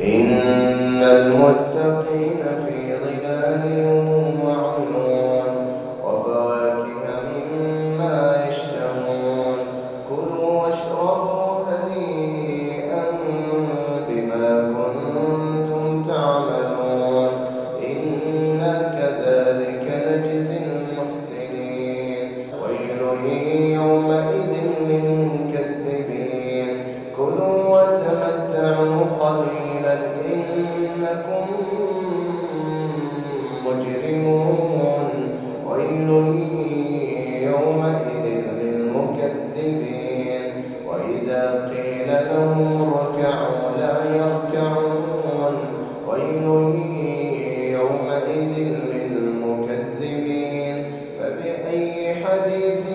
إن المتقين في ظلال قليلا إنكم مجرمون. ويل يومئذ للمكذبين. وإذا قيل لهم اركعوا لا يركعون. ويل يومئذ للمكذبين. فبأي حديث